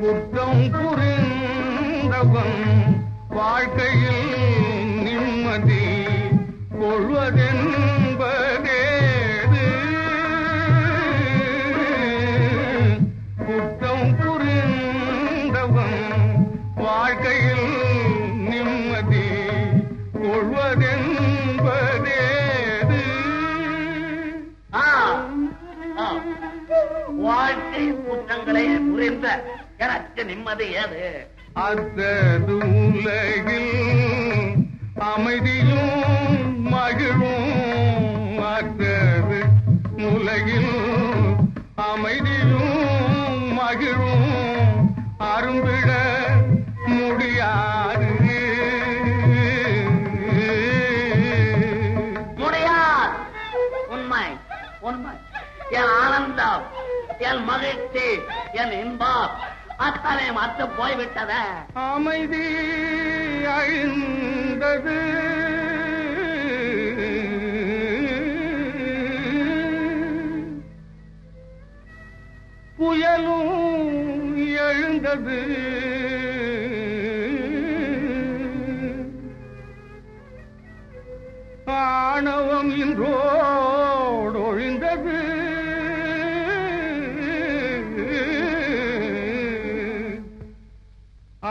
குற்றம் புரிந்தவன் வாழ்க்கையில் நிம்மதி கொள்வதென்பதேது? குற்றம் புரிந்தவன் வாழ்க்கையில் நிம்மதி கொள்வதென்பதேது? வாழ்க்கை குற்றங்களை புரிந்த எனக்கு நிம்மதி ஏது அத்தது உலகில் அமைதியும் மகிழும். அத்தது உலகில் அமைதியும் மகிழும். அரும்பிட முடியாது. முடியாது. உண்மை உண்மை. என் ஆனந்தம் என் மகிழ்ச்சி என் இன்பம். அத்தனை மத்து போய்விட்டத. அமைதி அழிந்தது. புயலும் எழுந்தது. ஆணவம் இன்றோடொழிந்தது.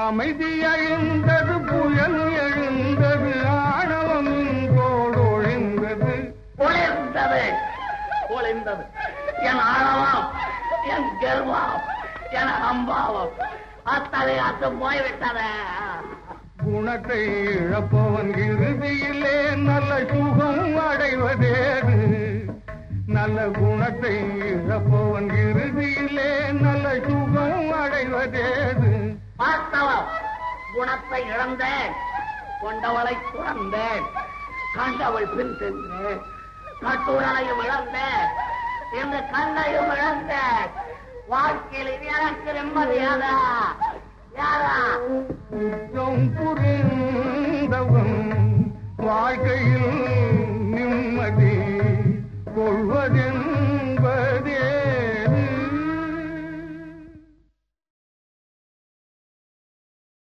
அமைதி எழுந்தது புயல் எழுந்தது ஆணவம் இன்றோடு ஒழிந்தது. ஒளிர்ந்தது ஒளிர்ந்தது என் ஆணவம் என் கர்வம் என் அம்பாவம் அத்தனை அத்து போய்விட்டத. குணத்தை இழப்பவன் இறுதியிலே நல்ல சுகம் அடைவதேது. நல்ல குணத்தை இழப்பவன் இறுதியிலே நல்ல சுகம் அடைவதேது. வாஸ்தவம் குணத்தை இழந்தேன். கொண்டவளை துறந்தேன். கண்டவள் பின் சென்றேன் கட்டுடலையும் இழந்தேன். இந்த கண்ணையும் இழந்தேன். வாழ்க்கையில் இனி எனக்கு நிம்மதியாதா. யாரா? புரிந்தவன் வாழ்க்கையில் நிம்மதி